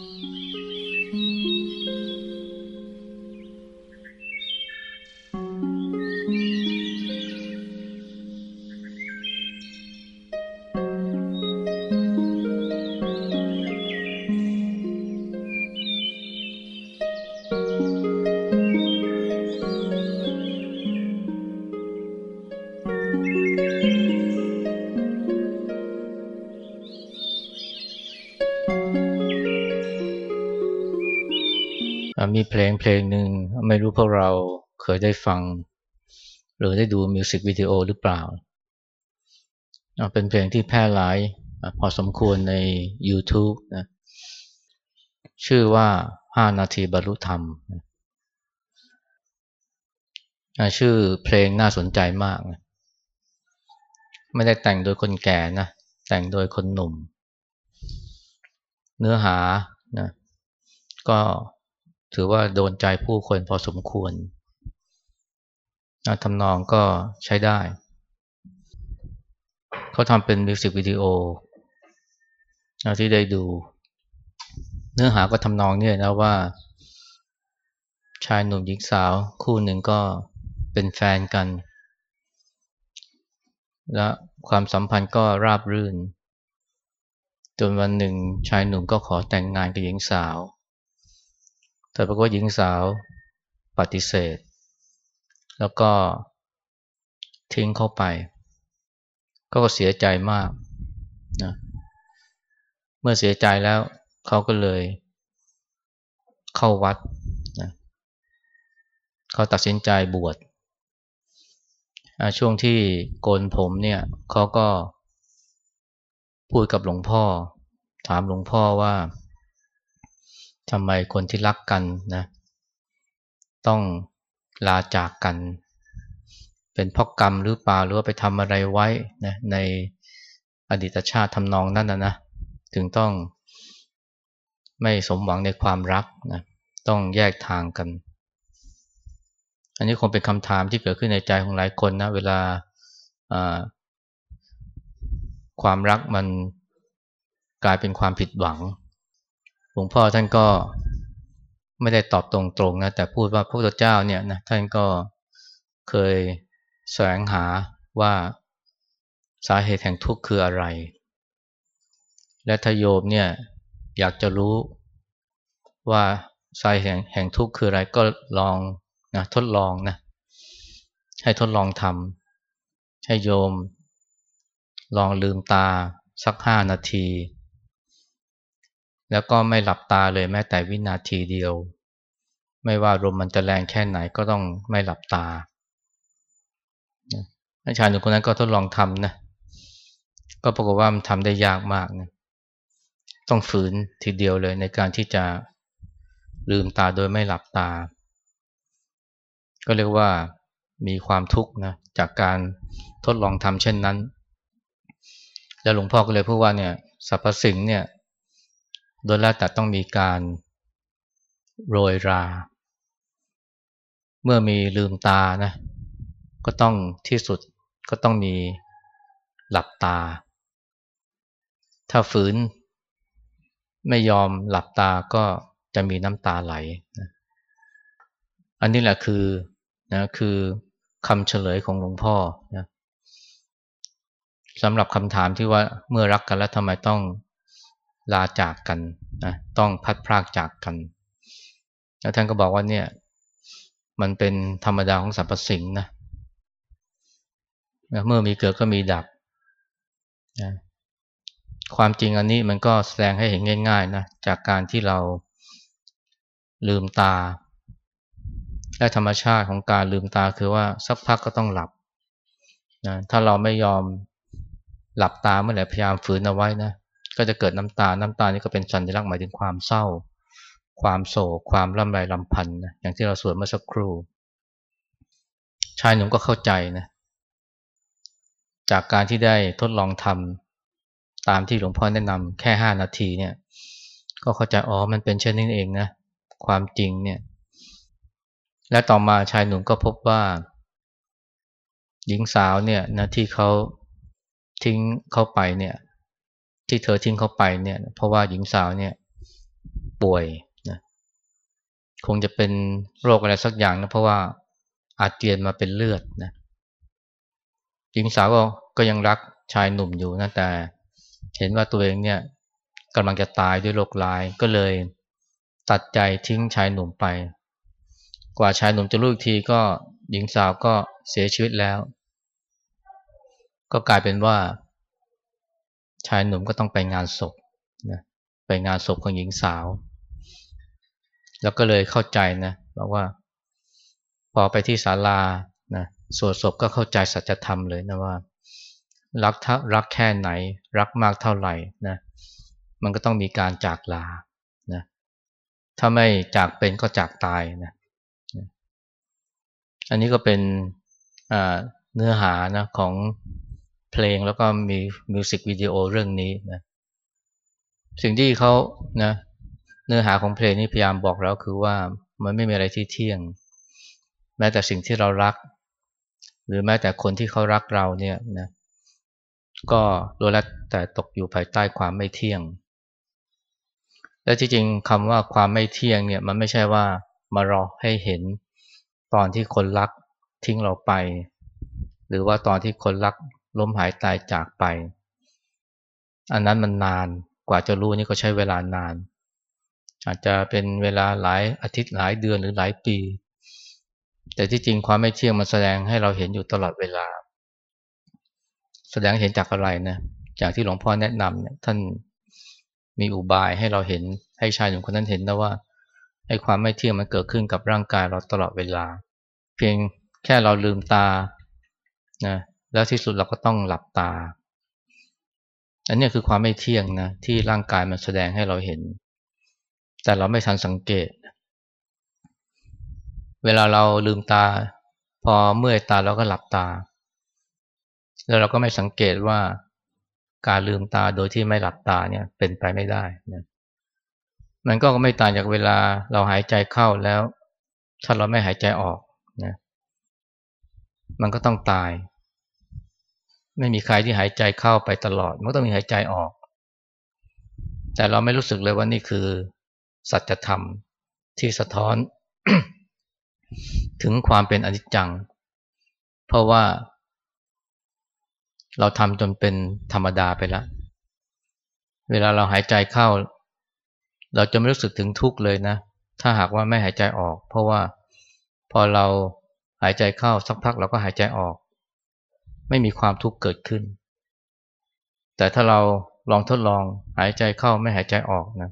มี เพลงเพลงหนึ่งไม่รู้พวกเราเคยได้ฟัง หรือได้ดูมิวสิกวิดีโอหรือเปล่า เป็นเพลงที่แพร่หลายพอสมควรใน YouTube นะชื่อว่า 5 นาทีบรรลุธรรม ชื่อเพลงน่าสนใจมากไม่ได้แต่งโดยคนแก่นะ แต่งโดยคนหนุ่ม เนื้อหานะก็ ถือว่าโดนใจผู้คนพอสมควรทำนองก็ใช้ได้ เขาทำเป็นมิวสิกวิดีโอที่ได้ดู เนื้อหาก็ทำนองเนี่นะว่า ชายหนุ่มหญิงสาวคู่หนึ่งก็เป็นแฟนกัน และความสัมพันธ์ก็ราบรื่น จนวันหนึ่งชายหนุ่มก็ขอแต่งงานกับหญิงสาว แต่ปรากฏหญิงสาวปฏิเสธ แล้วก็ทิ้งเข้าไป ก็เสียใจมากนะเมื่อเสียใจแล้วเขาก็เลยเข้าวัดนะเขาตัดสินใจบวชช่วงที่โกนผมเนี่ยเขาก็พูดกับหลวงพ่อ ถามหลวงพ่อว่า ทำไมคนที่รักกันนะต้องลาจากกัน เป็นเพราะกรรมหรือเปล่าหรือว่าไปทำอะไรไว้นะในอดีตชาติทำนองนั้นนะนะถึงต้องไม่สมหวังในความรักนะต้องแยกทางกัน อันนี้คงเป็นคำถามที่เกิดขึ้นในใจของหลายคนนะเวลาความรักมันกลายเป็นความผิดหวัง ลวงพ่อท่านก็ไม่ได้ตอบตรงๆนะแต่พูดว่าพระพุทธเจ้าเนี่ยนะท่านก็เคยแสวงหาว่าสาเหตุแห่งทุกข์คืออะไร และทโยมเนี่ยอยากจะรู้ว่าสาเหตุแห่งทุกข์คืออะไรก็ลองนะทดลองนะให้ทดลองทำให้โยม ลองลืมตาสักห้านาที แล้วก็ไม่หลับตาเลยแม้แต่วินาทีเดียว ไม่ว่าลมมันจะแรงแค่ไหนก็ต้องไม่หลับตาอาจารย์หนุ่มคนนั้นก็ทดลองทำนะก็ปรากฏว่ามันทำได้ยากมากนะต้องฝืนทีเดียวเลยในการที่จะลืมตาโดยไม่หลับตา ก็เรียกว่ามีความทุกข์นะจากการทดลองทำเช่นนั้น แล้วหลวงพ่อก็เลยพูดว่าเนี่ยสรรพสิ่งเนี่ย โดยแล้วแต่ต้องมีการโรยรา เมื่อมีลืมตานะก็ต้องที่สุดก็ต้องมีหลับตา ถ้าฝืน ไม่ยอมหลับตาก็จะมีน้ำตาไหลนะอันนี้แหละคือนะคือคำเฉลยของหลวงพ่อนะสำหรับคำถามที่ว่าเมื่อรักกันแล้วทำไมต้อง ลาจากกันนะต้องพัดพรากจากกัน แล้วท่านก็บอกว่าเนี่ย มันเป็นธรรมดาของสรรพสิ่งนะเมื่อมีเกิดก็มีดับนะความจริงอันนี้มันก็แสดงให้เห็นง่ายๆนะจากการที่เราลืมตา และธรรมชาติของการลืมตาคือว่าสักพักก็ต้องหลับนะถ้าเราไม่ยอมหลับตาเมื่อไหร่พยายามฝืนเอาไว้นะ ก็จะเกิดน้ำตา น้ำตานี่ก็เป็นสัญลักษณ์หมายถึงความเศร้า ความโศก ความลำไรลำพันธ์นะอย่างที่เราสวดเมื่อสักครู่ ชายหนุ่มก็เข้าใจนะ จากการที่ได้ทดลองทำตามที่หลวงพ่อแนะนำแค่ห้านาทีเนี่ย ก็เข้าใจอ๋อ มันเป็นเช่นนี้เองนะ ความจริงเนี่ย และต่อมาชายหนุ่มก็พบว่า หญิงสาวเนี่ยนะที่เขาทิ้งเข้าไปเนี่ย ที่เธอทิ้งเขาไปเนี่ย เพราะว่าหญิงสาวเนี่ยป่วยนะคงจะเป็นโรคอะไรสักอย่างนะเพราะว่าอาเจียนมาเป็นเลือดนะหญิงสาวก็ก็ยังรักชายหนุ่มอยู่นะแต่ เห็นว่าตัวเองเนี่ยกำลังจะตายด้วยโรคลายก็เลยตัดใจทิ้งชายหนุ่มไป กว่าชายหนุ่มจะรู้อีกทีก็หญิงสาวก็เสียชีวิตแล้ว ก็กลายเป็นว่า ชายหนุ่มก็ต้องไปงานศพนะไปงานศพของหญิงสาว แล้วก็เลยเข้าใจนะบอกว่า พอไปที่ศาลานะสวดศพก็เข้าใจสัจธรรมเลยนะว่า รักรักแค่ไหน รักมากเท่าไหร่นะมันก็ต้องมีการจากลานะถ้าไม่จากเป็นก็จากตายนะอันนี้ก็เป็นเนื้อหานะของ เพลงแล้วก็มีมิวสิกวิดีโอเรื่องนี้นะสิ่งที่เขานะเนื้อหาของเพลงนี้พยายามบอกแล้วคือว่ามันไม่มีอะไรที่เที่ยง แม้แต่สิ่งที่เรารัก หรือแม้แต่คนที่เขารักเราเนี่ยนะก็ล้วนแล้วแต่ตกอยู่ภายใต้ความไม่เที่ยง และจริงๆคำว่าความไม่เที่ยงเนี่ยมันไม่ใช่ว่ามารอให้เห็นตอนที่คนรักทิ้งเราไป หรือว่าตอนที่คนรัก ล้มหายตายจากไป อันนั้นมันนานกว่าจะรู้นี่ก็ใช้เวลานาน อาจจะเป็นเวลาหลายอาทิตย์หลายเดือนหรือหลายปี แต่ที่จริงความไม่เที่ยงมันแสดงให้เราเห็นอยู่ตลอดเวลา แสดงเห็นจากอะไรนะจากที่หลวงพ่อแนะนำเนี่ยท่านมีอุบายให้เราเห็นให้ชายหนุ่มคนนั้นเห็นนะว่าไอ้ความไม่เที่ยงมันเกิดขึ้นกับร่างกายเราตลอดเวลา เพียงแค่เราลืมตานะ แล้วที่สุดเราก็ต้องหลับตา อันนี้คือความไม่เที่ยงนะที่ร่างกายมันแสดงให้เราเห็น แต่เราไม่ทันสังเกต เวลาเราลืมตา พอเมื่อยตาเราก็หลับตา แล้วเราก็ไม่สังเกตว่าการลืมตาโดยที่ไม่หลับตาเนี่ยเป็นไปไม่ได้นะมันก็ไม่ต่างจากเวลาเราหายใจเข้าแล้ว ถ้าเราไม่หายใจออกนะมันก็ต้องตาย ไม่มีใครที่หายใจเข้าไปตลอด มันต้องมีหายใจออก แต่เราไม่รู้สึกเลยว่านี่คือ สัจธรรมที่สะท้อน ถึงความเป็นอนิจจัง เพราะว่า เราทำจนเป็นธรรมดาไปแล้ว เวลาเราหายใจเข้า เราจะไม่รู้สึกถึงทุกข์เลยนะ ถ้าหากว่าไม่หายใจออก เพราะว่าพอเราหายใจเข้าสักพักเราก็หายใจออก ไม่มีความทุกข์เกิดขึ้น แต่ถ้าเราลองทดลองหายใจเข้าไม่หายใจออกนะ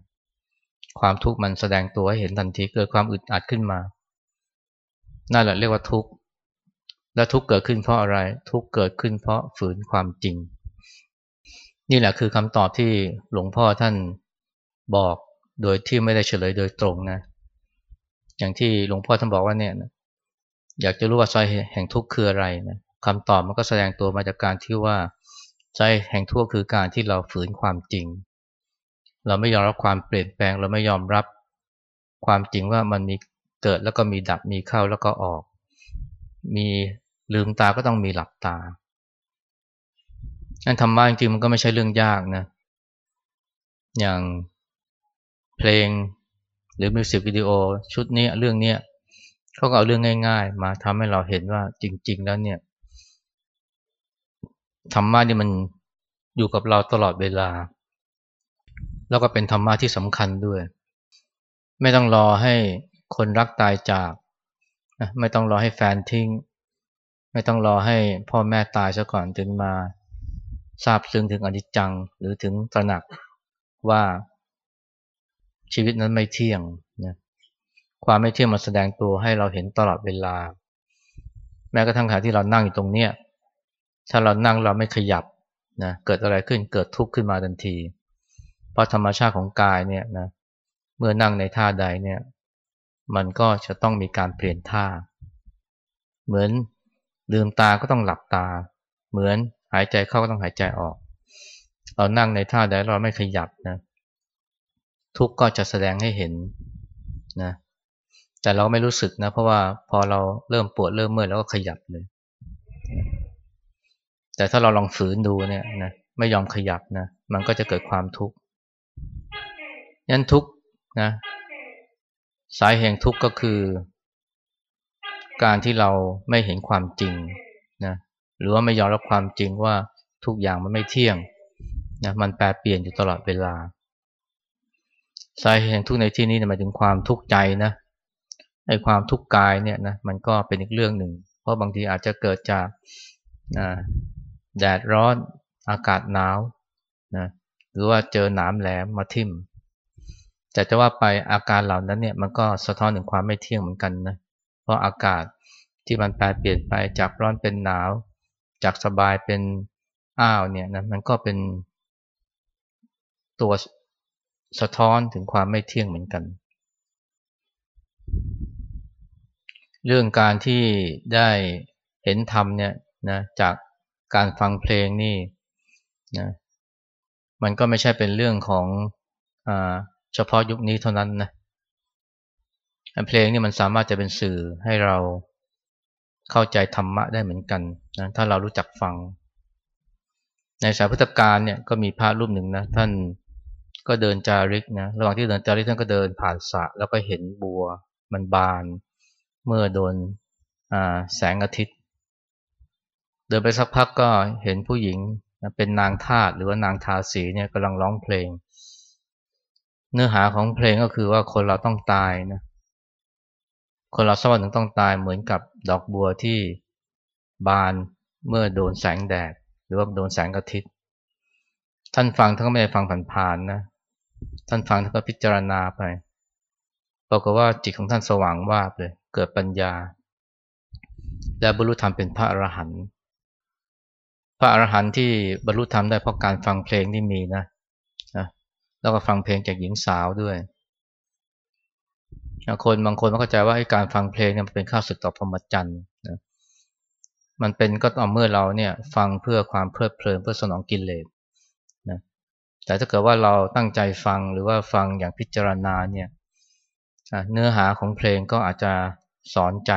ความทุกข์มันแสดงตัวให้เห็นทันทีเกิดความอึดอัดขึ้นมานั่นแหละเรียกว่าทุกข์และทุกข์เกิดขึ้นเพราะอะไร ทุกข์เกิดขึ้นเพราะฝืนความจริง นี่แหละคือคำตอบที่หลวงพ่อท่านบอกโดยที่ไม่ได้เฉลยโดยตรงนะ อย่างที่หลวงพ่อท่านบอกว่าเนี่ยอยากจะรู้ว่าสาเหตุแห่งทุกข์คืออะไรนะ คำตอบมันก็แสดงตัวมาจากการที่ว่าใจแห่งทุกข์คือการที่เราฝืนความจริง เราไม่ยอมรับความเปลี่ยนแปลง เราไม่ยอมรับความจริงว่ามันมีเกิดแล้วก็มีดับมีเข้าแล้วก็ออก มีลืมตาก็ต้องมีหลับตาอันธรรมะจริงๆมันก็ไม่ใช่เรื่องยากนะ อย่างเพลงหรือมิวสิกวิดีโอชุดนี้เรื่องนี้เขาก็เอาเรื่องง่าย ๆ มาทำให้เราเห็นว่าจริง ๆ แล้วเนี่ย ธรรมะนี่มันอยู่กับเราตลอดเวลา แล้วก็เป็นธรรมะที่สำคัญด้วย ไม่ต้องรอให้คนรักตายจากไม่ต้องรอให้แฟนทิ้ง ไม่ต้องรอให้พ่อแม่ตายซะก่อนถึงมาทราบซึ้งถึงอนิจจังหรือถึงตระหนักว่าชีวิตนั้นไม่เที่ยงนะความไม่เที่ยงมันแสดงตัวให้เราเห็นตลอดเวลา แม้กระทั่งขณะที่เรานั่งอยู่ตรงเนี้ย ถ้าเรานั่งเราไม่ขยับนะเกิดอะไรขึ้นเกิดทุกข์ขึ้นมาทันที เพราะธรรมชาติของกายเนี่ยนะเมื่อนั่งในท่าใดเนี่ยมันก็จะต้องมีการเปลี่ยนท่า เหมือนลืมตาก็ต้องหลับตา เหมือนหายใจเข้าก็ต้องหายใจออก เรานั่งในท่าใดเราไม่ขยับนะทุกข์ก็จะแสดงให้เห็นนะแต่เราไม่รู้สึกนะเพราะว่าพอเราเริ่มปวดเริ่มเมื่อยแล้วก็ขยับเลย แต่ถ้าเราลองฝืนดูเนี่ยนะไม่ยอมขยับนะ มันก็จะเกิดความทุกข์ยันทุกข์นะสายแห่งทุกข์ก็คือ การที่เราไม่เห็นความจริงนะหรือว่าไม่ยอมรับความจริงว่าทุกอย่างมันไม่เที่ยงนะมันแปรเปลี่ยนอยู่ตลอดเวลา สาเหตุแห่งทุกข์ในที่นี้หมายถึงความทุกข์ใจนะไอ้ความทุกข์กายเนี่ยนะมันก็เป็นอีกเรื่องหนึ่ง เพราะบางทีอาจจะเกิดจาก แดดร้อนอากาศหนาวนะหรือว่าเจอหนามแหลมมาทิ่มแต่จะว่าไปอาการเหล่านั้นเนี่ยมันก็สะท้อนถึงความไม่เที่ยงเหมือนกันนะเพราะอากาศที่มันแปรเปลี่ยนไปจากร้อนเป็นหนาว จากสบายเป็นอ้าวเนี่ยนะมันก็เป็นตัวสะท้อนถึงความไม่เที่ยงเหมือนกัน เรื่องการที่ได้เห็นธรรมเนี่ยนะจาก การฟังเพลงนี่นะมันก็ไม่ใช่เป็นเรื่องของอเฉพาะยุคนี้เท่านั้นนะเพลงนี่มันสามารถจะเป็นสื่อให้เราเข้าใจธรรมะได้เหมือนกันนะถ้าเรารู้จักฟัง ในสายพุทธการเนี่ยก็มีพระรูปหนึ่งนะท่านก็เดินจาริกนะระหว่างที่เดินจาริกท่านก็เดินผ่านสระแล้วก็เห็นบัวมันบาน เมื่อโดนแสงอาทิตย์ เดินไปสักพักก็เห็นผู้หญิงเป็นนางทาสหรือว่านางทาสีเนี่ยกำลังร้องเพลง เนื้อหาของเพลงก็คือว่าคนเราต้องตายนะคนเราสักวันหนึ่งต้องตายเหมือนกับดอกบัวที่บานเมื่อโดนแสงแดด หรือว่าโดนแสงอาทิตย์ ท่านฟังท่านก็ไม่ได้ฟังผ่านๆนะ ท่านฟังท่านก็พิจารณาไปปรากฏว่าจิตของท่านสว่างวาบเลย เกิดปัญญา และบรรลุธรรมเป็นพระอรหันต์ พระอรหันต์ที่บรรลุธรรมได้เพราะการฟังเพลงที่มีนะนะแล้วก็ฟังเพลงจากหญิงสาวด้วยคนบางคนเข้าใจว่าการฟังเพลงเนี่ยเป็นข้าศึกต่อพรหมจรรย์นะมันเป็นก็ต่อเมื่อเราเนี่ยฟังเพื่อความเพลิดเพลินเพื่อสนองกิเลสแต่ถ้าเกิดว่าเราตั้งใจฟังหรือว่าฟังอย่างพิจารณาเนี่ยเนื้อหาของเพลงก็อาจจะสอนใจ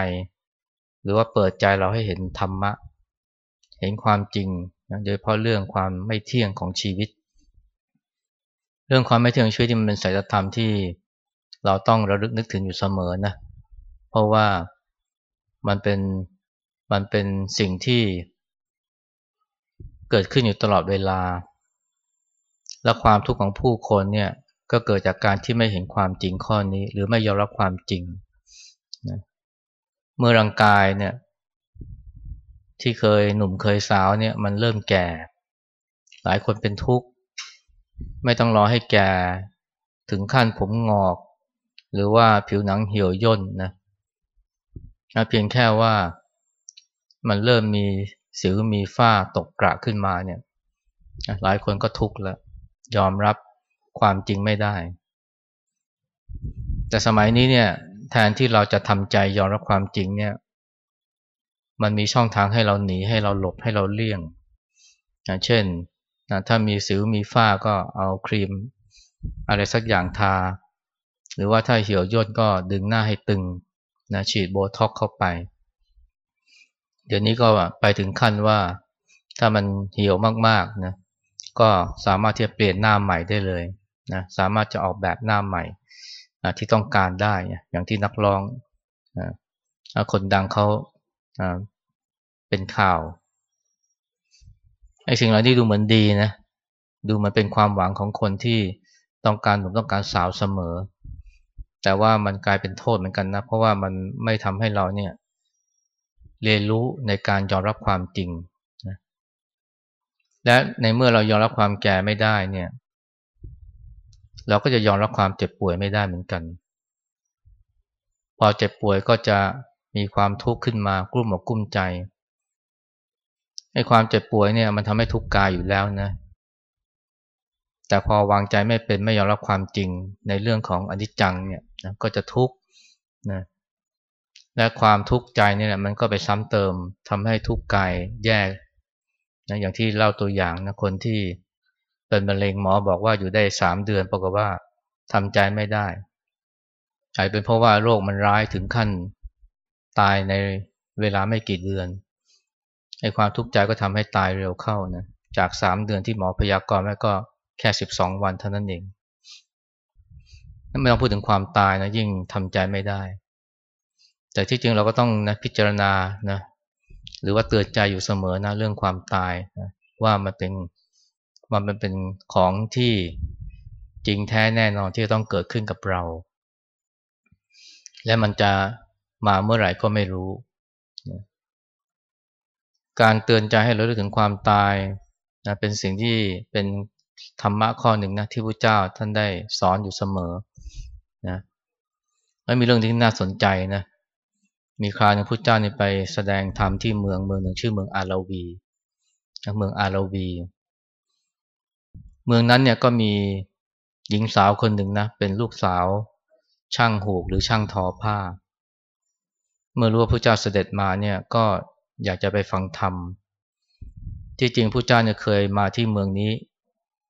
หรือว่าเปิดใจเราให้เห็นธรรมะ เห็นความจริงโดยเฉพาะเรื่องความไม่เที่ยงของชีวิต เรื่องความไม่เที่ยงชีวิตที่มันเป็นสายธรรมที่เราต้องระลึกนึกถึงอยู่เสมอนะ เพราะว่ามันเป็นมันเป็นสิ่งที่เกิดขึ้นอยู่ตลอดเวลา และความทุกข์ของผู้คนเนี่ยก็เกิดจากการที่ไม่เห็นความจริงข้อนี้ หรือไม่ยอมรับความจริงนะเมื่อร่างกายเนี่ย ที่เคยหนุ่มเคยสาวเนี่ยมันเริ่มแก่ หลายคนเป็นทุกข์ ไม่ต้องรอให้แก่ถึงขั้นผมงอก หรือว่าผิวหนังเหี่ยวย่นนะเพียงแค่ว่ามันเริ่มมีสิวมีฝ้าตกกระขึ้นมาเนี่ยหลายคนก็ทุกข์แล้ว ยอมรับความจริงไม่ได้ แต่สมัยนี้เนี่ยแทนที่เราจะทำใจยอมรับความจริงเนี่ย มันมีช่องทางให้เราหนีให้เราหลบให้เราเลี่ยงนะเช่นนะถ้ามีสิวมีฝ้าก็เอาครีม อะไรสักอย่างทา หรือว่าถ้าเหี่ยวย่นก็ดึงหน้าให้ตึงนะฉีดโบท็อกเข้าไป เดี๋ยวนี้ก็ไปถึงขั้นว่าถ้ามันเหี่ยวมากๆนะก็สามารถที่จะเปลี่ยนหน้าใหม่ได้เลยนะสามารถจะออกแบบหน้าใหม่ที่ต้องการได้ อย่างที่นักร้องคนดังเขา เป็นข่าวไอ้สิ่งเหล่านี้ดูเหมือนดีนะดูมันเป็นความหวังของคนที่ต้องการหนุ่มต้องการสาวเสมอ แต่ว่ามันกลายเป็นโทษเหมือนกันนะเพราะว่ามันไม่ทำให้เราเนี่ยเรียนรู้ในการยอมรับความจริงและในเมื่อเรายอมรับความแก่ไม่ได้เนี่ย เราก็จะยอมรับความเจ็บป่วยไม่ได้เหมือนกัน พอเจ็บป่วยก็จะมีความทุกข์ขึ้นมากลุ้มอกกุ้มใจ ไอ้ความเจ็บป่วยเนี่ยมันทำให้ทุกข์กายอยู่แล้วนะ แต่พอวางใจไม่เป็นไม่ยอมรับความจริงในเรื่องของอนิจจังเนี่ยนะก็จะทุกข์นะและความทุกข์ใจนี่แหละมันก็ไปซ้ำเติมทำให้ทุกข์กายแย่นะอย่างที่เล่าตัวอย่างนะคนที่เป็นมะเร็งหมอบอกว่าอยู่ได้สามเดือนปรากฏว่าทำใจไม่ได้อาจเป็นเพราะว่าโรคมันร้ายถึงขั้นตายในเวลาไม่กี่เดือน ไอ้ความทุกข์ใจก็ทำให้ตายเร็วเข้านะจากสามเดือนที่หมอพยากรณ์ไว้ก็แค่สิบสองวันเท่านั้นเองไม่ต้องพูดถึงความตายนะยิ่งทำใจไม่ได้ แต่ที่จริงเราก็ต้องนะพิจารณานะหรือว่าเตือนใจอยู่เสมอนะเรื่องความตายนะว่ามันเป็นมันเป็นของที่จริงแท้แน่นอนที่จะต้องเกิดขึ้นกับเรา และมันจะมาเมื่อไหร่ก็ไม่รู้ การเตือนใจให้เราถึงความตายนะเป็นสิ่งที่เป็นธรรมะข้อหนึ่งนะที่พระเจ้าท่านได้สอนอยู่เสมอนะแล้วมีเรื่องที่น่าสนใจนะมีคราวนึงพระเจ้าเนี่ยไปแสดงธรรมที่เมืองเมืองหนึ่งชื่อเมืองอาราวีเมืองอาราวี เมืองนั้นเนี่ยก็มีหญิงสาวคนหนึ่งนะเป็นลูกสาวช่างหูกหรือช่างทอผ้า เมื่อรู้ว่าพระเจ้าเสด็จมาเนี่ยก็ อยากจะไปฟังธรรม ที่จริงพระเจ้าเนี่ยเคยมาที่เมืองนี้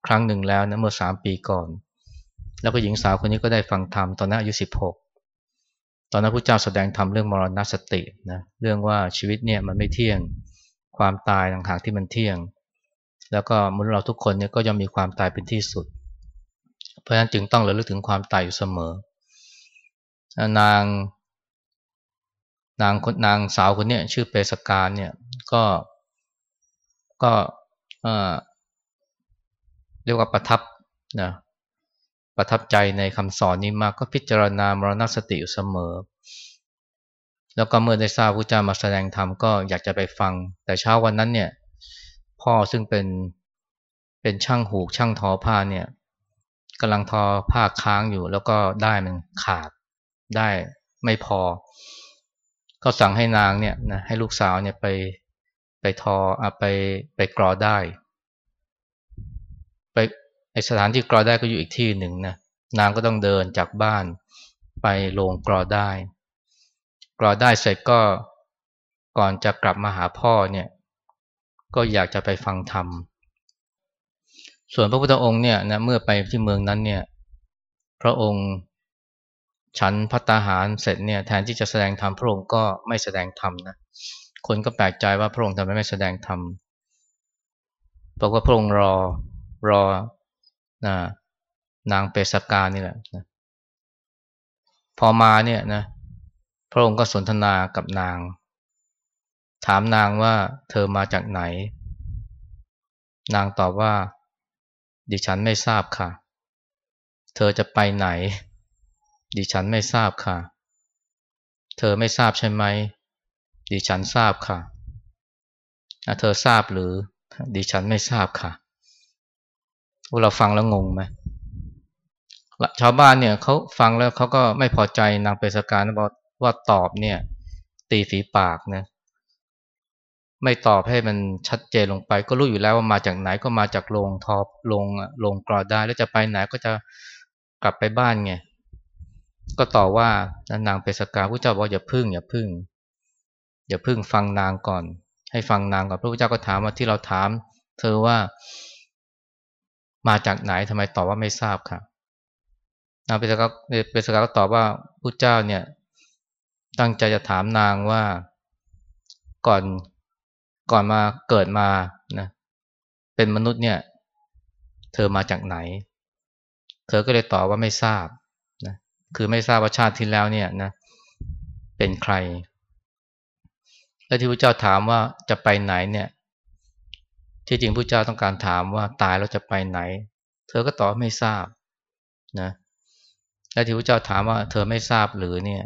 ครั้งหนึ่งแล้วนะเมื่อสามปีก่อน แล้วก็หญิงสาวคนนี้ก็ได้ฟังธรรมตอนนั้นอายุสิบหกตอนนั้นพระเจ้าแสดงธรรมเรื่องมรณสตินะเรื่องว่าชีวิตเนี่ยมันไม่เที่ยงความตายต่างหากที่มันเที่ยง แล้วก็มนุษย์เราทุกคนเนี่ยก็ย่อมมีความตายเป็นที่สุด เพราะฉะนั้นจึงต้องระลึกถึงความตายอยู่เสมอนาง นางคนนางสาวคนนี้ชื่อเปสการเนี่ยก็ก็เรียกว่าประทับนะประทับใจในคำสอนนี้มากก็พิจารณามรณสติอยู่เสมอ แล้วก็เมื่อได้ทราบพระเจ้ามาแสดงธรรมก็อยากจะไปฟัง แต่เช้าวันนั้นเนี่ยพ่อซึ่งเป็นเป็นช่างหูกช่างทอผ้าเนี่ยกำลังทอผ้าค้างอยู่แล้วก็ได้มันขาดได้ไม่พอ ก็สั่งให้นางเนี่ยนะให้ลูกสาวเนี่ยไปไปทออไปไปกรอได้ ไปไอสถานที่กรอได้ก็อยู่อีกที่หนึ่งนะนางก็ต้องเดินจากบ้านไปโรงกรอได้ กรอได้เสร็จก็ก่อนจะกลับมาหาพ่อเนี่ยก็อยากจะไปฟังธรรม ส่วนพระพุทธองค์เนี่ยนะเมื่อไปที่เมืองนั้นเนี่ยพระองค์ ฉันพัตตาหารเสร็จเนี่ยแทนที่จะแสดงธรรมพระองค์ก็ไม่แสดงธรรมนะคนก็แปลกใจว่าพระองค์ทำไมไม่แสดงธรรมบอกว่าพระองค์รอรอนะนางเปสกานี่แหละนะพอมาเนี่ยนะพระองค์ก็สนทนากับนาง ถามนางว่าเธอมาจากไหน นางตอบว่า ดิฉันไม่ทราบค่ะ เธอจะไปไหน ดิฉันไม่ทราบค่ะ เธอไม่ทราบใช่ไหม ดิฉันทราบค่ะ เธอทราบหรือ ดิฉันไม่ทราบค่ะเราฟังแล้วงงไหมชาวบ้านเนี่ยเขาฟังแล้วเขาก็ไม่พอใจนางเปสการบอกว่าตอบเนี่ย ตีฝีปากนะไม่ตอบให้มันชัดเจนลงไป ก็รู้อยู่แล้วว่ามาจากไหนก็มาจากโรงทอโรงโรงกรอดได้แล้วจะไปไหนก็จะกลับไปบ้านไง ก็ต่อว่านางเปสกาพระเจ้าบอกอย่าพึ่งอย่าพึ่ง อย่าพึ่งฟังนางก่อน ให้ฟังนางก่อนพระพุทธเจ้าก็ถามว่าที่เราถาม เธอว่า มาจากไหนทำไมตอบว่าไม่ทราบครับนางเปสกาเปสกาก็ตอบว่าพระเจ้าเนี่ย ตั้งใจจะถามนางว่าก่อนก่อนมาเกิดมานะเป็นมนุษย์เนี่ย เธอมาจากไหน เธอก็เลยตอบว่าไม่ทราบ คือไม่ทราบว่าชาติที่แล้วเนี่ยนะเป็นใคร และที่พระเจ้าถามว่าจะไปไหนเนี่ย ที่จริงพระเจ้าต้องการถามว่าตายแล้วจะไปไหน เธอก็ตอบไม่ทราบนะและที่พระเจ้าถามว่าเธอไม่ทราบหรือเนี่ย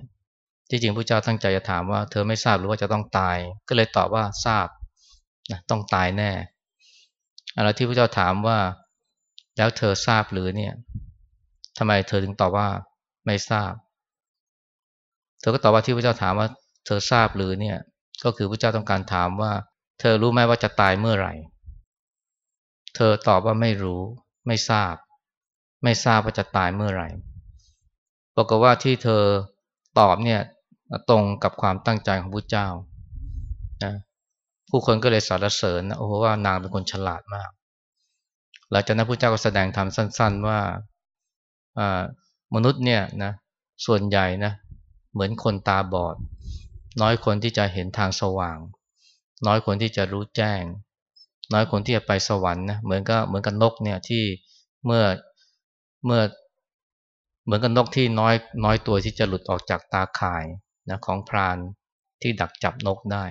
ที่จริงพระเจ้าตั้งใจจะถามว่าเธอไม่ทราบหรือว่าจะต้องตาย ก็เลยตอบว่าทราบนะต้องตายแน่อะไรที่พระเจ้าถามว่า แล้วเธอทราบหรือเนี่ยทำไมเธอถึงตอบว่า ไม่ทราบ เธอก็ตอบว่าที่พระเจ้าถามว่าเธอทราบหรือเนี่ย ก็คือพระเจ้าต้องการถามว่า เธอรู้ไหมว่าจะตายเมื่อไหร่ เธอตอบว่าไม่รู้ ไม่ทราบ ไม่ทราบว่าจะตายเมื่อไหร่บอกว่าที่เธอตอบเนี่ยตรงกับความตั้งใจของพระเจ้านะผู้คนก็เลยสรรเสริญนะโอ้โหว่านางเป็นคนฉลาดมาก หลังจากนั้นพระเจ้าก็แสดงธรรมสั้น ๆว่า มนุษย์เนี่ยนะส่วนใหญ่นะเหมือนคนตาบอด น้อยคนที่จะเห็นทางสว่าง น้อยคนที่จะรู้แจ้ง น้อยคนที่จะไปสวรรค์นะเหมือนกับเหมือนกับนกเนี่ยที่เมื่อเมื่อเหมือนกับนกที่น้อยน้อยตัวที่จะหลุดออกจากตาข่ายนะของพรานที่ดักจับนกได้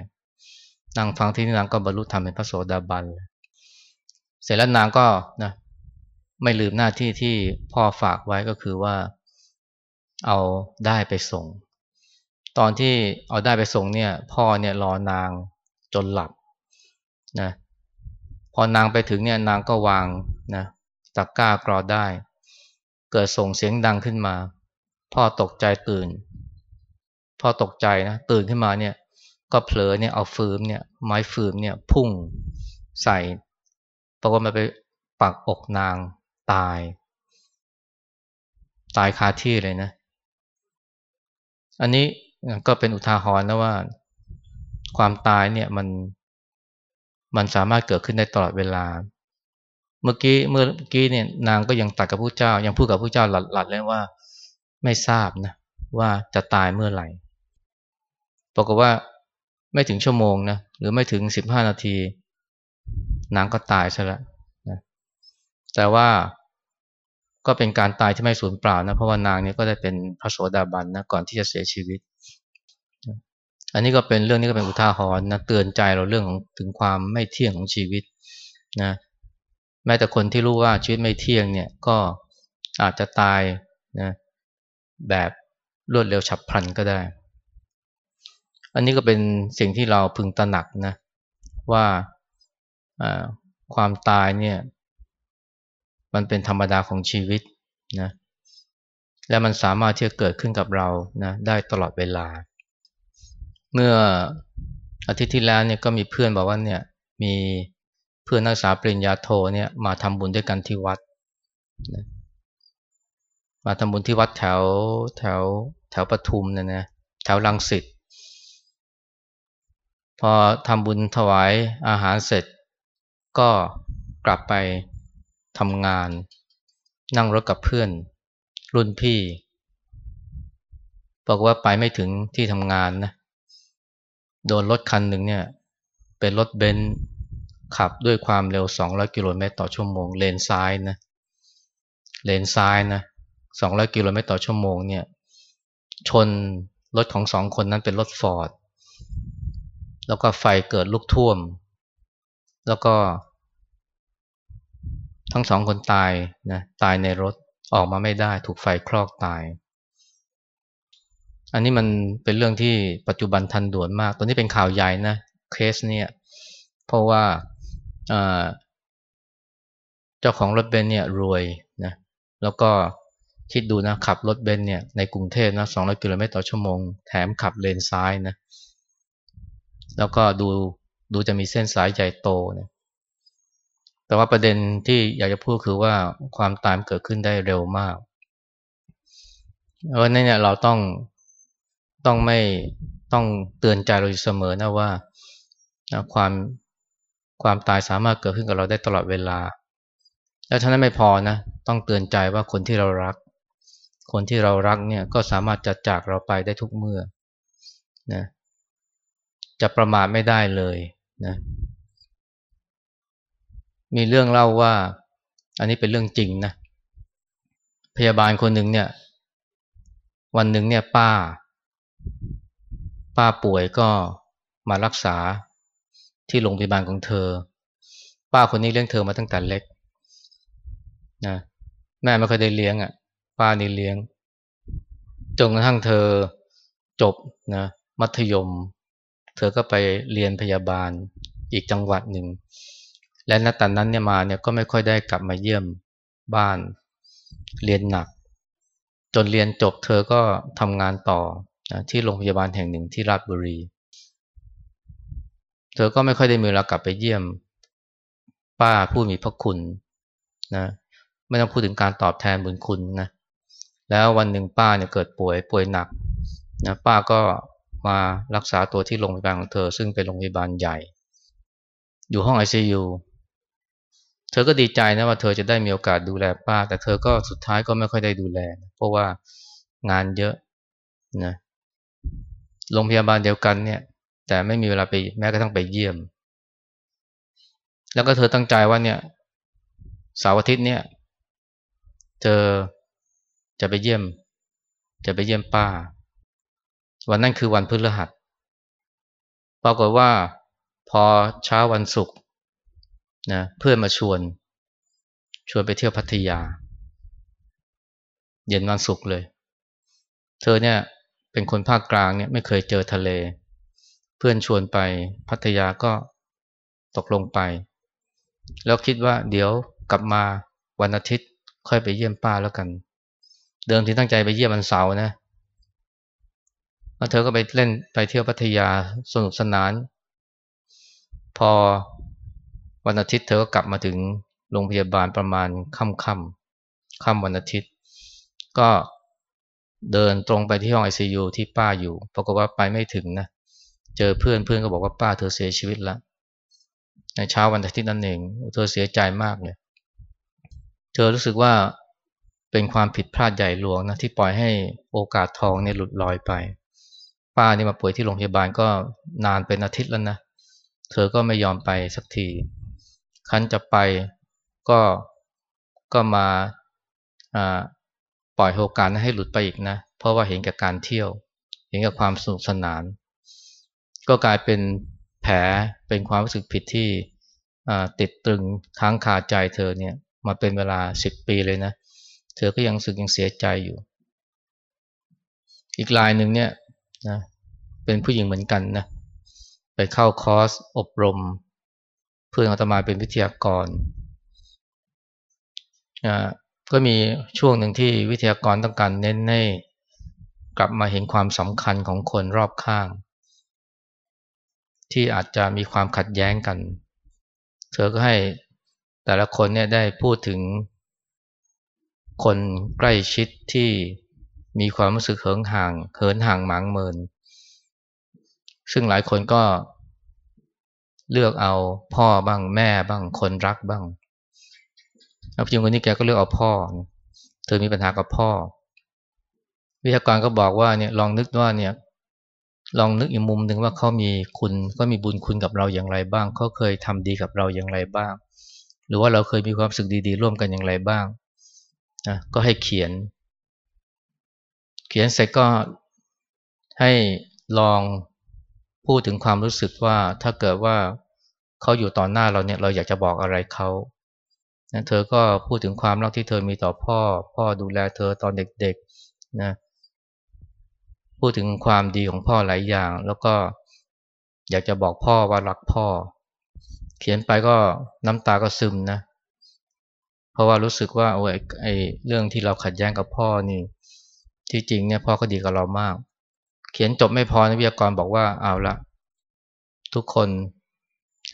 นางฟังที่นี่นางก็บรรลุธรรมเป็นพระโสดาบันเสร็จแล้วนางก็นะ ไม่ลืมหน้าที่ที่พ่อฝากไว้ก็คือว่าเอาได้ไปส่ง ตอนที่เอาได้ไปส่งเนี่ย พ่อเนี่ยรอนางจนหลับนะพอนางไปถึงเนี่ยนางก็วางนะตะกก้ากรอได้ เกิดส่งเสียงดังขึ้นมา พ่อตกใจตื่น พ่อตกใจนะตื่นขึ้นมาเนี่ย ก็เผลอเนี่ยเอาฟืมเนี่ย ไม้ฟืมเนี่ยพุ่งใส่ปรากฏมาไปปักอกนาง ตาย ตายคาที่เลยนะ อันนี้ก็เป็นอุทาหรณ์นะว่า ความตายเนี่ยมันมันสามารถเกิดขึ้นได้ตลอดเวลา เมื่อกี้เมื่อกี้เนี่ยนางก็ยังตัดกับผู้เจ้า ยังพูดกับผู้เจ้าหลัดๆเลยว่า ไม่ทราบนะว่าจะตายเมื่อไหร่ปรากฏว่าไม่ถึงชั่วโมงนะหรือไม่ถึงสิบห้านาที นางก็ตายซะแล้วนะ แต่ว่าก็เป็นการตายที่ไม่สูญเปล่านะเพราะว่านางเนี่ยก็ได้เป็นพระโสดาบันนะก่อนที่จะเสียชีวิต อันนี้ก็เป็นเรื่องนี้ก็เป็นอุทาหรณ์นะเตือนใจเราเรื่องของถึงความไม่เที่ยงของชีวิตนะแม้แต่คนที่รู้ว่าชีวิตไม่เที่ยงเนี่ยก็อาจจะตายนะแบบรวดเร็วฉับพลันก็ได้ อันนี้ก็เป็นสิ่งที่เราพึงตระหนักนะว่าความตายเนี่ย มันเป็นธรรมดาของชีวิตนะและมันสามารถที่จะเกิดขึ้นกับเรานะได้ตลอดเวลา เมื่ออาทิตย์ที่แล้วเนี่ยก็มีเพื่อนบอกว่าเนี่ยมีเพื่อนนักศึกษาปริญญาโทเนี่ยมาทำบุญด้วยกันที่วัดมาทำบุญที่วัดแถวแถวแถวปทุมนี่ยนะแถวลังสิตพอทำบุญถวายอาหารเสร็จ ก็กลับไป ทำงาน นั่งรถกับเพื่อน รุ่นพี่ บอกว่าไปไม่ถึงที่ทำงานนะ โดนรถคันหนึ่งเนี่ย เป็นรถเบนซ์ขับด้วยความเร็ว 200 กิโลเมตรต่อชั่วโมง เลนซ้ายนะ เลนซ้ายนะ 200 กิโลเมตรต่อชั่วโมงเนี่ย ชนรถของสองคนนั้นเป็นรถฟอร์ด แล้วก็ไฟเกิดลุกท่วม แล้วก็ ทั้งสองคนตายนะตายในรถออกมาไม่ได้ ถูกไฟคลอกตาย อันนี้มันเป็นเรื่องที่ปัจจุบันทันด่วนมาก ตอนนี้เป็นข่าวใหญ่นะเคสเนี่ยเพราะว่าเจ้าของรถเบนซ์เนี่ยรวยนะแล้วก็คิดดูนะขับรถเบนซ์เนี่ยในกรุงเทพนะ200กิโลเมตรต่อชั่วโมง แถมขับเลนซ้ายนะแล้วก็ดูดูจะมีเส้นสายใหญ่โตนะ แต่ว่าประเด็นที่อยากจะพูดคือว่าความตายเกิดขึ้นได้เร็วมากเพราะนั้นเนี่ยเราต้องต้องไม่ต้องเตือนใจเราอยู่เสมอนะว่าความความตายสามารถเกิดขึ้นกับเราได้ตลอดเวลา แล้วท่านั้นไม่พอนะ ต้องเตือนใจว่าคนที่เรารัก คนที่เรารักเนี่ยก็สามารถจะจากเราไปได้ทุกเมื่อนะจะประมาทไม่ได้เลยนะ มีเรื่องเล่าว่า อันนี้เป็นเรื่องจริงนะ พยาบาลคนหนึ่งเนี่ย วันหนึ่งเนี่ยป้า ป้าป่วยก็มารักษาที่โรงพยาบาลของเธอ ป้าคนนี้เลี้ยงเธอมาตั้งแต่เล็กนะแม่ไม่เคยได้เลี้ยงอะ ป้านี่เลี้ยงจนกระทั่งเธอจบนะมัธยม เธอก็ไปเรียนพยาบาลอีกจังหวัดหนึ่ง และณตอนนั้นเนี่ยมาเนี่ยก็ไม่ค่อยได้กลับมาเยี่ยมบ้าน เรียนหนัก จนเรียนจบเธอก็ทำงานต่อที่โรงพยาบาลแห่งหนึ่งที่ราชบุรี เธอก็ไม่ค่อยได้มีเวลากลับไปเยี่ยม ป้าผู้มีพระคุณนะไม่ต้องพูดถึงการตอบแทนบุญคุณนะแล้ววันหนึ่งป้าเนี่ยเกิดป่วยป่วยหนักนะป้าก็มารักษาตัวที่โรงพยาบาลของเธอ ซึ่งเป็นโรงพยาบาลใหญ่ อยู่ห้องไอซียู เธอก็ดีใจนะว่าเธอจะได้มีโอกาสดูแลป้า แต่เธอก็สุดท้ายก็ไม่ค่อยได้ดูแล เพราะว่างานเยอะนะโรงพยาบาลเดียวกันเนี่ย แต่ไม่มีเวลาไปแม้กระทั่งไปเยี่ยม แล้วก็เธอตั้งใจว่าเนี่ยเสาร์อาทิตย์เนี่ย เธอจะไปเยี่ยม จะไปเยี่ยมป้า วันนั้นคือวันพฤหัสปรากฏว่าพอเช้าวันศุกร์ นะเพื่อนมาชวน ชวนไปเที่ยวพัทยา เย็นวันศุกร์เลย เธอเนี่ยเป็นคนภาคกลางเนี่ยไม่เคยเจอทะเล เพื่อนชวนไปพัทยาก็ตกลงไป แล้วคิดว่าเดี๋ยวกลับมาวันอาทิตย์ค่อยไปเยี่ยมป้าแล้วกัน เดิมที่ตั้งใจไปเยี่ยมวันเสาร์นะแล้วเธอก็ไปเล่นไปเที่ยวพัทยาสนุกสนาน พอ วันอาทิตย์เธอก็กลับมาถึงโรงพยาบาลประมาณค่ำค่ำค่ำวันอาทิตย์ ก็เดินตรงไปที่ห้องไอซียูที่ป้าอยู่ปรากฏว่าไปไม่ถึงนะเจอเพื่อนเพื่อนก็บอกว่าป้าเธอเสียชีวิตแล้วในเช้าวันอาทิตย์นั่นเองเธอเสียใจมากเลยเธอรู้สึกว่าเป็นความผิดพลาดใหญ่หลวงนะที่ปล่อยให้โอกาสทองเนี่ยหลุดลอยไป ป้านี่มาป่วยที่โรงพยาบาลก็นานเป็นอาทิตย์แล้วนะเธอก็ไม่ยอมไปสักที คันจะไปก็ก็มาปล่อยโอกาสให้หลุดไปอีกนะ เพราะว่าเห็นกับการเที่ยว เห็นกับความสนุกสนาน ก็กลายเป็นแผลเป็นความรู้สึกผิดที่ติดตรึงค้างคาใจเธอเนี่ยมาเป็นเวลาสิบปีเลยนะ เธอก็ยังสึกยังเสียใจอยู่ อีกรายหนึ่งเนี่ยนะเป็นผู้หญิงเหมือนกันนะไปเข้าคอร์สอบรม เพื่อนอาตมาเป็นวิทยากรก็มีช่วงหนึ่งที่วิทยากรต้องการเน้นให้กลับมาเห็นความสำคัญของคนรอบข้าง ที่อาจจะมีความขัดแย้งกัน เธอก็ให้แต่ละคนเนี่ยได้พูดถึง คนใกล้ชิดที่มีความรู้สึกเหิงห่างเหินห่างหมางเมิน ซึ่งหลายคนก็ เลือกเอาพ่อบ้างแม่บ้างคนรักบ้างแล้วผู้หญิงคนนี้แกก็เลือกเอาพ่อ เธอมีปัญหากับพ่อ วิทยากรก็บอกว่าเนี่ยลองนึกว่าเนี่ยลองนึกอีกมุมหนึ่งว่าเขามีคุณก็มีบุญคุณกับเราอย่างไรบ้างเขาเคยทำดีกับเราอย่างไรบ้าง หรือว่าเราเคยมีความสึกดีๆ ร่วมกันอย่างไรบ้างนะก็ให้เขียน เขียนเสร็จก็ให้ลอง พูดถึงความรู้สึกว่าถ้าเกิดว่าเขาอยู่ต่อหน้าเราเนี่ยเราอยากจะบอกอะไรเขาเธอก็พูดถึงความรักที่เธอมีต่อพ่อ พ่อดูแลเธอตอนเด็กๆนะพูดถึงความดีของพ่อหลายอย่าง แล้วก็อยากจะบอกพ่อว่ารักพ่อ เขียนไปก็น้ำตาก็ซึมนะ เพราะว่ารู้สึกว่าโอ้ยไอเรื่องที่เราขัดแย้งกับพ่อนี่ ที่จริงเนี่ยพ่อก็ดีกับเรามาก เขียนจบไม่พอนักวิทยากรบอกว่าเอาละทุกคน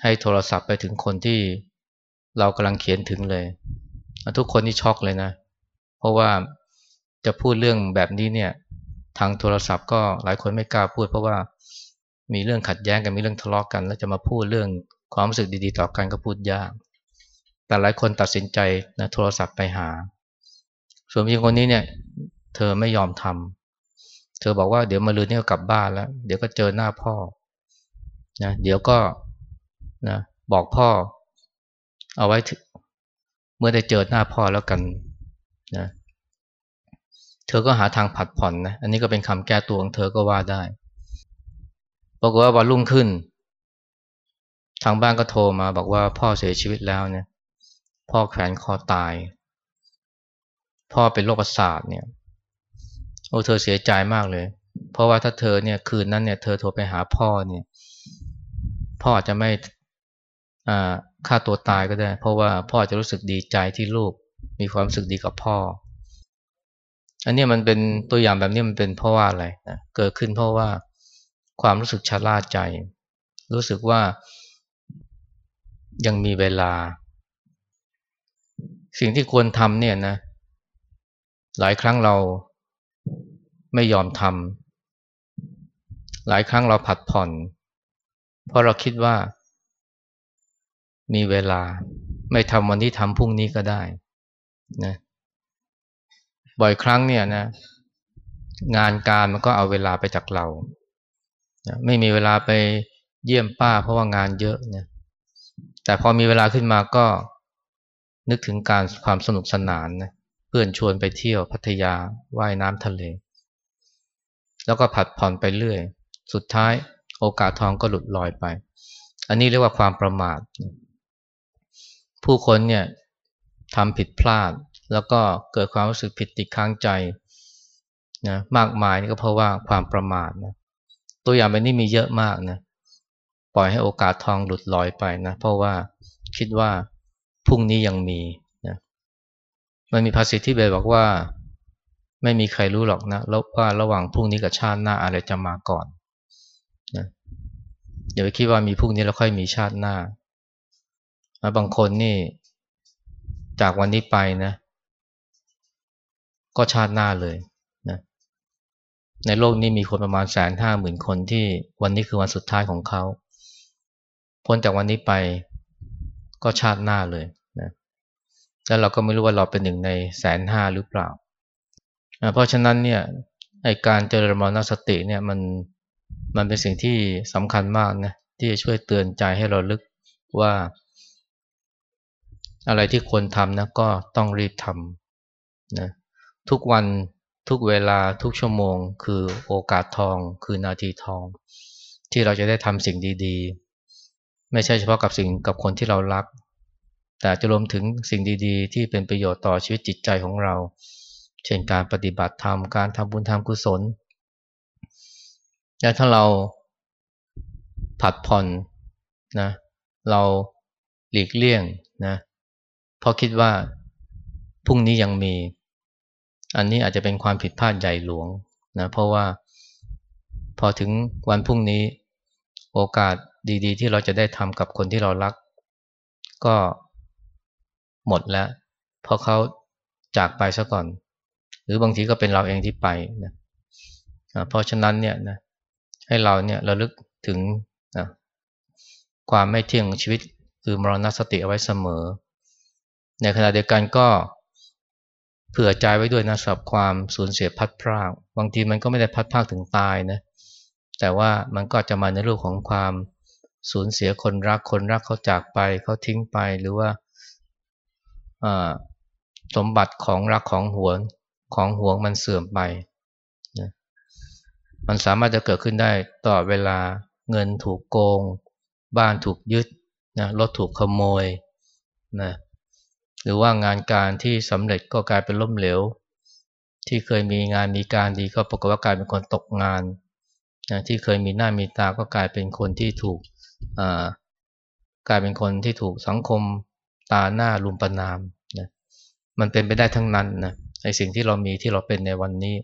ให้โทรศัพท์ไปถึงคนที่เรากำลังเขียนถึงเลย ทุกคนนี่ช็อกเลยนะ เพราะว่าจะพูดเรื่องแบบนี้เนี่ย ทางโทรศัพท์ก็หลายคนไม่กล้าพูด เพราะว่ามีเรื่องขัดแย้งกันมีเรื่องทะเลาะกกัน แล้วจะมาพูดเรื่องความรู้สึกดีๆ ต่อกันก็พูดยาก แต่หลายคนตัดสินใจนะโทรศัพท์ไปหา ส่วนพี่คนนี้เนี่ย เธอไม่ยอมทำ เธอบอกว่าเดี๋ยวมาลืนนี่ก็กลับบ้านแล้ว เดี๋ยวก็เจอหน้าพ่อนะเดี๋ยวก็นะบอกพ่อ เอาไว้เมื่อได้เจอหน้าพ่อแล้วกันนะเธอก็หาทางผัดผ่อนนะอันนี้ก็เป็นคำแก้ตัวของเธอก็ว่าได้ปรากฏว่าวันรุ่งขึ้น ทางบ้านก็โทรมาบอกว่าพ่อเสียชีวิตแล้วเนี่ย พ่อแขวนคอตาย พ่อเป็นโรคประสาทเนี่ย โอ้เธอเสียใจมากเลย เพราะว่าถ้าเธอเนี่ยคืนนั้นเนี่ยเธอโทรไปหาพ่อเนี่ย พ่ออาจจะไม่ฆ่าตัวตายก็ได้ เพราะว่าพ่อจะรู้สึกดีใจที่ลูกมีความรู้สึกดีกับพ่อ อันนี้มันเป็นตัวอย่างแบบนี้มันเป็นเพราะว่าอะไรนะเกิดขึ้นเพราะว่าความรู้สึกชะล่าใจ รู้สึกว่ายังมีเวลา สิ่งที่ควรทำเนี่ยนะ หลายครั้งเรา ไม่ยอมทำหลายครั้งเราผัดผ่อน เพราะเราคิดว่า มีเวลา ไม่ทำวันที่ทำพรุ่งนี้ก็ได้นะบ่อยครั้งเนี่ยนะ งานการมันก็เอาเวลาไปจากเรานะไม่มีเวลาไปเยี่ยมป้า เพราะว่างานเยอะนะแต่พอมีเวลาขึ้นมาก็นึกถึงการความสนุกสนานนะเพื่อนชวนไปเที่ยวพัทยาว่ายน้ำทะเล แล้วก็ผัดผ่อนไปเรื่อย สุดท้ายโอกาสทองก็หลุดลอยไป อันนี้เรียกว่าความประมาท ผู้คนเนี่ยทำผิดพลาด แล้วก็เกิดความรู้สึกผิดติดค้างใจนะมากมายนี่ก็เพราะว่าความประมาทนะตัวอย่างแบบนี้มีเยอะมากนะปล่อยให้โอกาสทองหลุดลอยไปนะเพราะว่าคิดว่าพรุ่งนี้ยังมีนะมันมีภาษิตที่เบบอกว่า ไม่มีใครรู้หรอกนะแล้วว่าระหว่างพรุ่งนี้กับชาติหน้าอะไรจะมาก่อนนะอย่าไปคิดว่ามีพรุ่งนี้แล้วค่อยมีชาติหน้าบางคนนี่จากวันนี้ไปนะ ก็ชาติหน้าเลยนะในโลกนี้มีคนประมาณแสนห้าหมื่นคนที่วันนี้คือวันสุดท้ายของเขาพ้นจากวันนี้ไปก็ชาติหน้าเลยนะแล้วเราก็ไม่รู้ว่าเราเป็นหนึ่งในแสนห้าหรือเปล่า เพราะฉะนั้นเนี่ยไอการเจริญมรณสติเนี่ยมันมันเป็นสิ่งที่สำคัญมากนะที่จะช่วยเตือนใจให้เราลึกว่า อะไรที่ควรทำนะก็ต้องรีบทำนะทุกวันทุกเวลาทุกชั่วโมง คือโอกาสทอง คือนาทีทอง ที่เราจะได้ทำสิ่งดีๆ ไม่ใช่เฉพาะกับสิ่งกับคนที่เรารัก แต่จะรวมถึงสิ่งดีๆ ที่เป็นประโยชน์ต่อชีวิตจิตใจของเรา เช่นการปฏิบัติธรรม การทำบุญทำกุศล และถ้าเราผัดผ่อนนะ เราหลีกเลี่ยงนะเพราะคิดว่าพรุ่งนี้ยังมี อันนี้อาจจะเป็นความผิดพลาดใหญ่หลวงนะเพราะว่าพอถึงวันพรุ่งนี้โอกาสดีๆ ที่เราจะได้ทำกับคนที่เรารัก ก็หมดแล้ว เพราะเขาจากไปซะก่อน รือบางทีก็เป็นเราเองที่ไปนะเพราะฉะนั้นเนี่ยนะให้เราเนี่ยระลึกถึงนะความไม่เที่ยงชีวิตคือมรณสติเอาไว้เสมอ ในขณะเดียวกันก็เผื่อใจไว้ด้วยนะสำหรับความสูญเสียพัดพรากบางทีมันก็ไม่ได้พัดพรากถึงตายนะแต่ว่ามันก็จะมาในรูปของความสูญเสียคนรักคนรักเขาจากไปเขาทิ้งไปหรือว่าสมบัติของรักของหวง ของห่วงมันเสื่อมไปนะมันสามารถจะเกิดขึ้นได้ต่อเวลาเงินถูกโกง บ้านถูกยึดนะรถถูกขโมยนะหรือว่างานการที่สำเร็จก็กลายเป็นล้มเหลว ที่เคยมีงานมีการดีก็ปรากฏว่ากลายเป็นคนตกงานนะที่เคยมีหน้ามีตาก็กลายเป็นคนที่ถูกกลายเป็นคนที่ถูกสังคมตาหน้าลุมประนามนะมันเป็นไปได้ทั้งนั้นนะ ไอสิ่งที่เรามีที่เราเป็นในวันนี้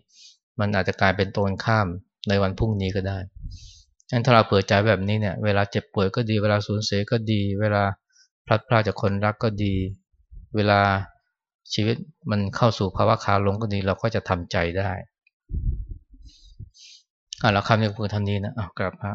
มันอาจจะกลายเป็นตรงข้ามในวันพรุ่งนี้ก็ได้งั้นถ้าเราเปิดใจแบบนี้เนี่ย เวลาเจ็บป่วยก็ดี เวลาสูญเสียก็ดี เวลาพลัดพรากจากคนรักก็ดี เวลาชีวิตมันเข้าสู่ภาวะขาลงก็ดี เราก็จะทำใจได้อ่าแล้วคำนี้พูดท่านนี้นะอะกลับพระ